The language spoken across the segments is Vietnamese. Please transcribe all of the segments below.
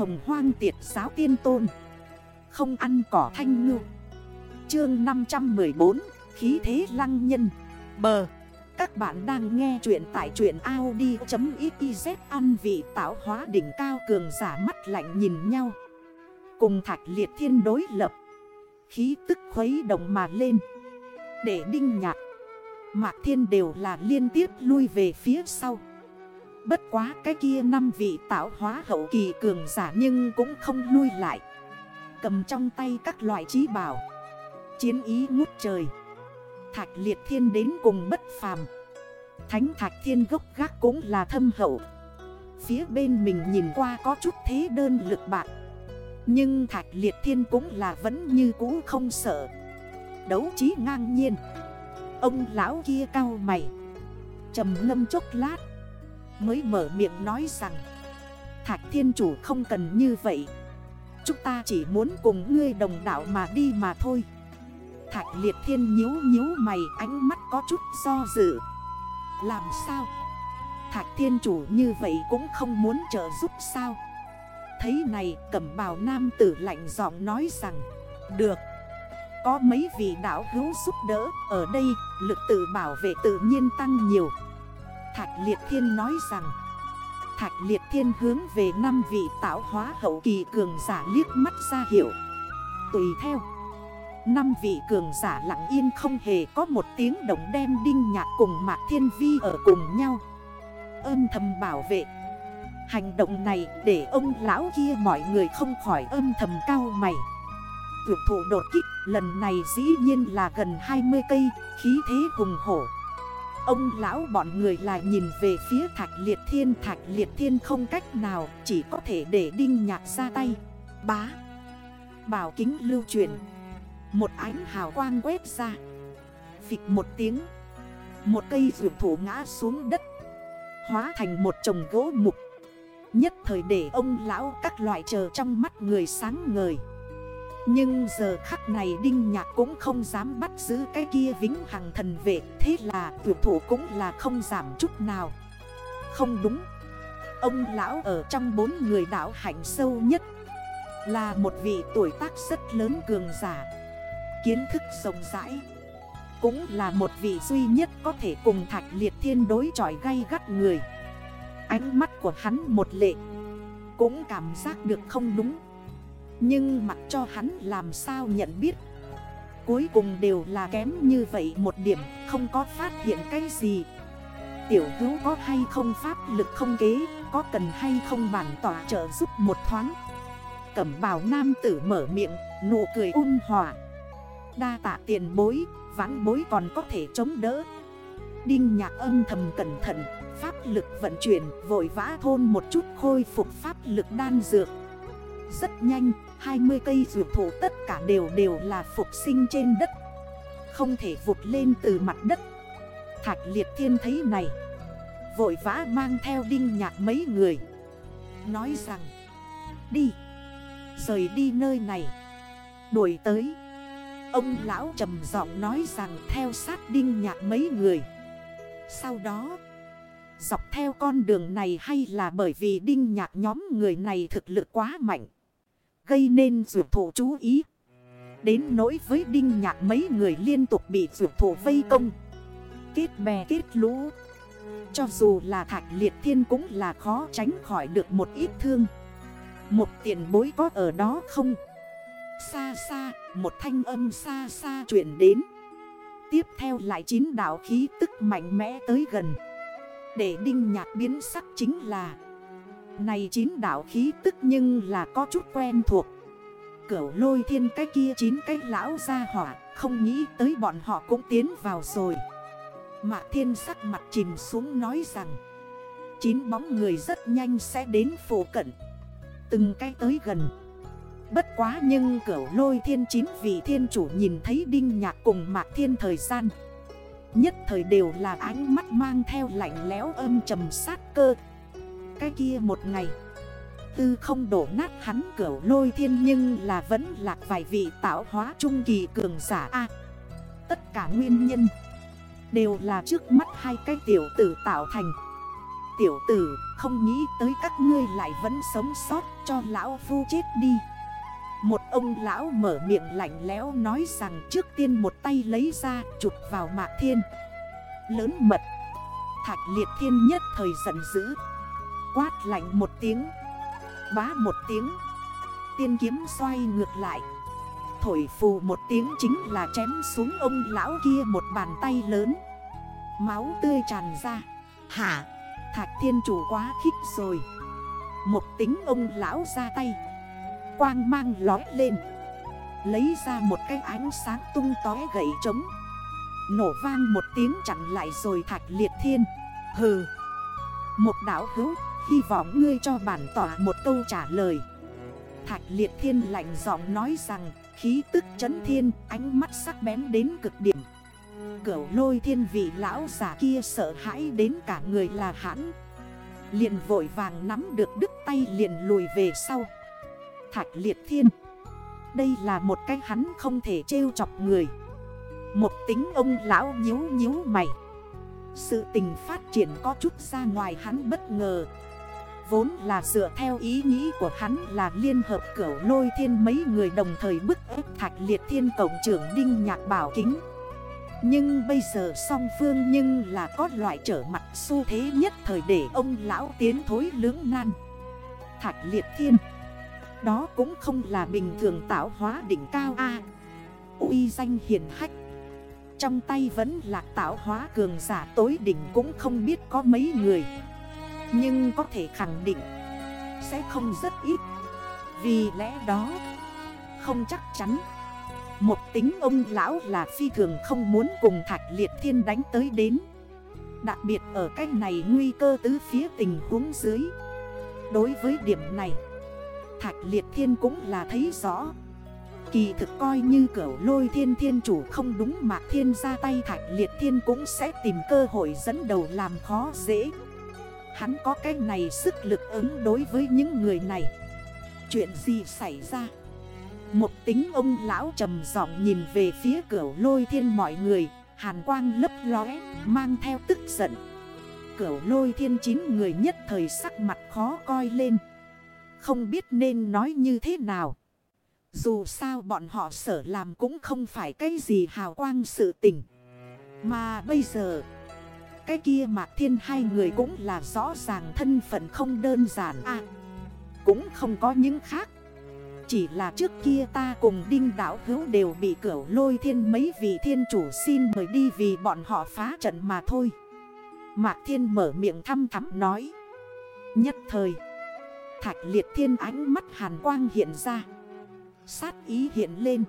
hồng hoang tiệt giáo tiên tôn. Không ăn cỏ thanh ngư. Chương 514 Khí thế lăng nhân. Bờ. Các bạn đang nghe chuyện tại chuyện Audi.xyz Ăn vị tạo hóa đỉnh cao cường giả mắt lạnh nhìn nhau. Cùng thạch liệt thiên đối lập. Khí tức khuấy động mà lên. Để đinh nhạc. Mạc thiên đều là liên tiếp lui về phía sau. Bất quá cái kia năm vị tạo hóa hậu kỳ cường giả nhưng cũng không lui lại. Cầm trong tay các loại trí bảo. Chiến ý ngút trời. Thạch liệt thiên đến cùng bất phàm. Thánh thạch thiên gốc gác cũng là thâm hậu. Phía bên mình nhìn qua có chút thế đơn lực bạc. Nhưng thạch liệt thiên cũng là vẫn như cũ không sợ. Đấu trí ngang nhiên. Ông lão kia cao mày. Trầm ngâm chốc lát. Mới mở miệng nói rằng, Thạch thiên chủ không cần như vậy. Chúng ta chỉ muốn cùng ngươi đồng đạo mà đi mà thôi. Thạch liệt thiên nhíu nhíu mày, ánh mắt có chút do dự. Làm sao? Thạch thiên chủ như vậy cũng không muốn trợ giúp sao? Thấy này, cẩm bào nam tử lạnh giọng nói rằng, Được. Có mấy vị đảo hữu giúp đỡ, Ở đây, lực tự bảo vệ tự nhiên tăng nhiều. Thạch Liệt Thiên nói rằng, Thạch Liệt Thiên hướng về năm vị tạo hóa hậu kỳ cường giả liếc mắt ra hiệu. Tùy theo, Năm vị cường giả lặng yên không hề có một tiếng động đem đinh nhạc cùng Mạc Thiên Vi ở cùng nhau. Âm thầm bảo vệ. Hành động này để ông lão kia mọi người không khỏi âm thầm cao mày. Tuyệt thủ đột kích, lần này dĩ nhiên là gần 20 cây, khí thế hùng hổ. Ông lão bọn người lại nhìn về phía thạch liệt thiên. Thạch liệt thiên không cách nào, Chỉ có thể để đinh nhạc ra tay. Bá! Bảo kính lưu truyền. Một ánh hào quang quét ra. Phịch một tiếng. Một cây rượu thủ ngã xuống đất. Hóa thành một chồng gỗ mục. Nhất thời để ông lão các loại chờ trong mắt người sáng ngời nhưng giờ khắc này Đinh Nhạc cũng không dám bắt giữ cái kia vĩnh hằng thần vệ, Thế là tuyệt thủ cũng là không giảm chút nào. Không đúng. Ông lão ở trong bốn người đảo hạnh sâu nhất Là một vị tuổi tác rất lớn cường giả, Kiến thức rộng rãi, Cũng là một vị duy nhất có thể cùng thạch liệt thiên đối chọi gay gắt người. Ánh mắt của hắn một lệ, Cũng cảm giác được không đúng nhưng mặc cho hắn làm sao nhận biết, Cuối cùng đều là kém như vậy một điểm, Không có phát hiện cái gì. Tiểu hữu có hay không pháp lực không kế, Có cần hay không bản tỏa trợ giúp một thoáng? Cẩm bào nam tử mở miệng, Nụ cười ung hòa. Đa tạ tiền bối, Vãn bối còn có thể chống đỡ. Đinh nhạc âm thầm cẩn thận, Pháp lực vận chuyển, Vội vã thôn một chút khôi phục pháp lực đan dược. Rất nhanh 20 cây dược thổ tất cả đều đều là phục sinh trên đất. Không thể vụt lên từ mặt đất. Thạch liệt thiên thấy này. Vội vã mang theo đinh nhạc mấy người. Nói rằng, Đi, Rời đi nơi này. Đuổi tới. Ông lão trầm giọng nói rằng theo sát đinh nhạc mấy người. Sau đó, Dọc theo con đường này hay là bởi vì đinh nhạc nhóm người này thực lực quá mạnh Gây nên rượu thủ chú ý. Đến nỗi với đinh nhạc mấy người liên tục bị rượu thủ vây công. Kết bè kết lũ. Cho dù là thạch liệt thiên cũng là khó tránh khỏi được một ít thương. Một tiền bối có ở đó không? Xa xa, Một thanh âm xa xa chuyển đến. Tiếp theo lại chín đảo khí tức mạnh mẽ tới gần. Để đinh nhạc biến sắc chính là này chín đảo khí tức nhưng là có chút quen thuộc. Cửu lôi thiên cái kia chín cái lão ra hỏa, Không nghĩ tới bọn họ cũng tiến vào rồi. Mạc thiên sắc mặt chìm xuống nói rằng, Chín bóng người rất nhanh sẽ đến phổ cận. Từng cái tới gần. Bất quá nhưng cửu lôi thiên chín vị thiên chủ nhìn thấy đinh nhạc cùng mạc thiên thời gian, Nhất thời đều là ánh mắt mang theo lạnh lẽo âm trầm sát cơ cái kia một ngày. Tư không đổ nát hắn cửu lôi thiên nhưng là vẫn lạc vài vị tạo hóa trung kỳ cường giả A. Tất cả nguyên nhân Đều là trước mắt hai cái tiểu tử tạo thành. Tiểu tử, không nghĩ tới các ngươi lại vẫn sống sót cho lão phu chết đi. Một ông lão mở miệng lạnh lẽo nói rằng trước tiên một tay lấy ra chụp vào mạc thiên. Lớn mật. Thạch liệt thiên nhất thời giận dữ. Quát lạnh một tiếng. Bá một tiếng. Tiên kiếm xoay ngược lại. Thổi phù một tiếng chính là chém xuống ông lão kia một bàn tay lớn. Máu tươi tràn ra. Hả? Thạch thiên chủ quá khích rồi. Một tính ông lão ra tay. Quang mang lói lên. Lấy ra một cái ánh sáng tung tói gậy trống. Nổ vang một tiếng chặn lại rồi thạch liệt thiên. Hừ. Một đảo hữu Hy vọng ngươi cho bản tỏa một câu trả lời. Thạch liệt thiên lạnh giọng nói rằng, Khí tức chấn thiên, ánh mắt sắc bén đến cực điểm. Cửu lôi thiên vị lão giả kia sợ hãi đến cả người là hãn Liền vội vàng nắm được đứt tay liền lùi về sau. Thạch liệt thiên, Đây là một cái hắn không thể trêu chọc người. Một tính ông lão nhíu nhíu mày. Sự tình phát triển có chút ra ngoài hắn bất ngờ. Vốn là dựa theo ý nghĩ của hắn là liên hợp cửu lôi thiên mấy người đồng thời bức ép thạch liệt thiên tổng trưởng Đinh Nhạc Bảo Kính. Nhưng bây giờ song phương nhưng là có loại trở mặt xu thế nhất thời để ông lão tiến thối lưỡng nan. Thạch liệt thiên, Đó cũng không là bình thường tạo hóa đỉnh cao A. Uy danh hiền hách, Trong tay vẫn là tạo hóa cường giả tối đỉnh cũng không biết có mấy người nhưng có thể khẳng định, Sẽ không rất ít. Vì lẽ đó, Không chắc chắn, Một tính ông lão là phi thường không muốn cùng Thạch Liệt Thiên đánh tới đến. Đặc biệt ở cách này nguy cơ tứ phía tình huống dưới. Đối với điểm này, Thạch Liệt Thiên cũng là thấy rõ. Kỳ thực coi như cửu lôi thiên thiên chủ không đúng mà thiên ra tay Thạch Liệt Thiên cũng sẽ tìm cơ hội dẫn đầu làm khó dễ. Hắn có cái này sức lực ứng đối với những người này. Chuyện gì xảy ra? Một tính ông lão trầm giọng nhìn về phía cửa lôi thiên mọi người. Hàn quang lấp lóe, mang theo tức giận. Cửu lôi thiên chín người nhất thời sắc mặt khó coi lên. Không biết nên nói như thế nào. Dù sao bọn họ sở làm cũng không phải cái gì hào quang sự tình. Mà bây giờ cái kia Mạc Thiên hai người cũng là rõ ràng thân phận không đơn giản à. Cũng không có những khác. Chỉ là trước kia ta cùng Đinh Đảo Hữu đều bị cửu lôi thiên mấy vị thiên chủ xin mời đi vì bọn họ phá trận mà thôi. Mạc Thiên mở miệng thăm thắm nói. Nhất thời, Thạch liệt thiên ánh mắt hàn quang hiện ra. Sát ý hiện lên.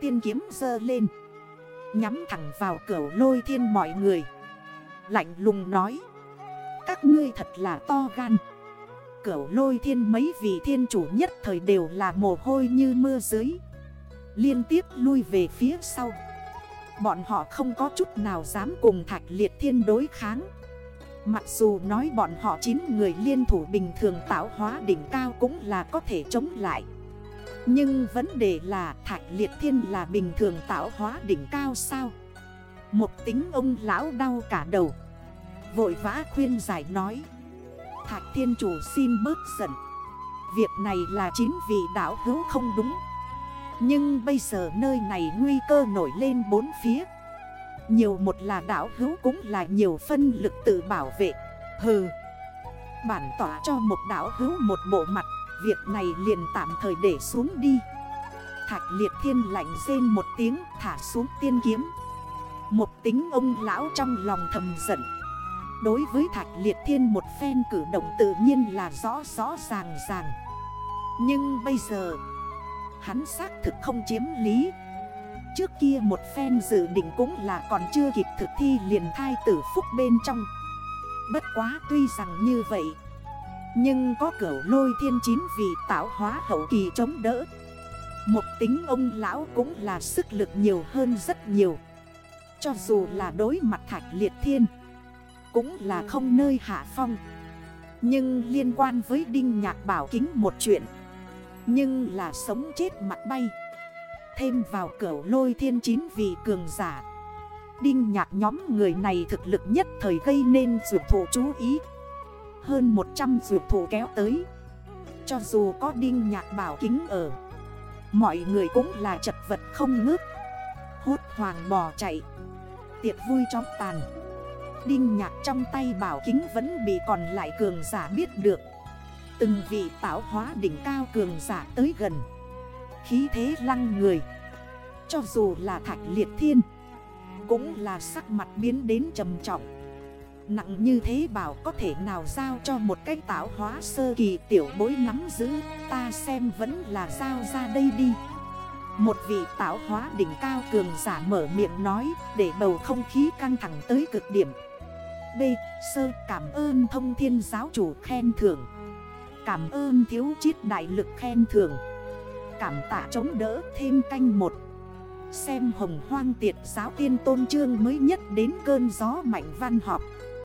Tiên kiếm dơ lên. Nhắm thẳng vào cửa lôi thiên mọi người. Lạnh lùng nói. Các ngươi thật là to gan. Cửu lôi thiên mấy vị thiên chủ nhất thời đều là mồ hôi như mưa dưới. Liên tiếp lui về phía sau. Bọn họ không có chút nào dám cùng thạch liệt thiên đối kháng. Mặc dù nói bọn họ 9 người liên thủ bình thường tạo hóa đỉnh cao cũng là có thể chống lại. Nhưng vấn đề là thạch liệt thiên là bình thường tạo hóa đỉnh cao sao? Một tính ông lão đau cả đầu. Vội vã khuyên giải nói. Thạch thiên chủ xin bớt giận. Việc này là chính vì đảo hữu không đúng. Nhưng bây giờ nơi này nguy cơ nổi lên bốn phía. Nhiều một là đảo hữu cũng là nhiều phân lực tự bảo vệ. Hừ. Bản tỏa cho một đảo hữu một bộ mặt, Việc này liền tạm thời để xuống đi. Thạch liệt thiên lạnh rên một tiếng thả xuống tiên kiếm. Một tính ông lão trong lòng thầm giận. Đối với Thạch Liệt Thiên một phen cử động tự nhiên là rõ rõ ràng ràng. Nhưng bây giờ, Hắn xác thực không chiếm lý. Trước kia một phen dự định cũng là còn chưa kịp thực thi liền thai tử phúc bên trong. Bất quá tuy rằng như vậy, Nhưng có cửu lôi thiên chín vì tạo hóa hậu kỳ chống đỡ. Một tính ông lão cũng là sức lực nhiều hơn rất nhiều. Cho dù là đối mặt thạch liệt thiên cũng là không nơi hạ phong. Nhưng liên quan với Đinh Nhạc Bảo Kính một chuyện. Nhưng là sống chết mặt bay. Thêm vào cửa lôi thiên chín vị cường giả. Đinh Nhạc nhóm người này thực lực nhất thời gây nên dược thủ chú ý. Hơn 100 dược thủ kéo tới. Cho dù có đinh nhạc bảo kính ở, Mọi người cũng là chật vật không ngước Hốt hoàng bò chạy. Tiệc vui chóng tàn. Đinh nhạc trong tay bảo kính vẫn bị còn lại cường giả biết được. Từng vị tạo hóa đỉnh cao cường giả tới gần. Khí thế lăng người. Cho dù là thạch liệt thiên, Cũng là sắc mặt biến đến trầm trọng. Nặng như thế bảo có thể nào giao cho một cái tạo hóa sơ kỳ tiểu bối nắm giữ? Ta xem vẫn là giao ra đây đi. Một vị tạo hóa đỉnh cao cường giả mở miệng nói Để bầu không khí căng thẳng tới cực điểm. B. Sơ cảm ơn thông thiên giáo chủ khen thưởng. Cảm ơn thiếu chiết đại lực khen thưởng. Cảm tạ chống đỡ thêm canh một. Xem hồng hoang tiệt giáo tiên tôn trương mới nhất đến cơn gió mạnh văn họp.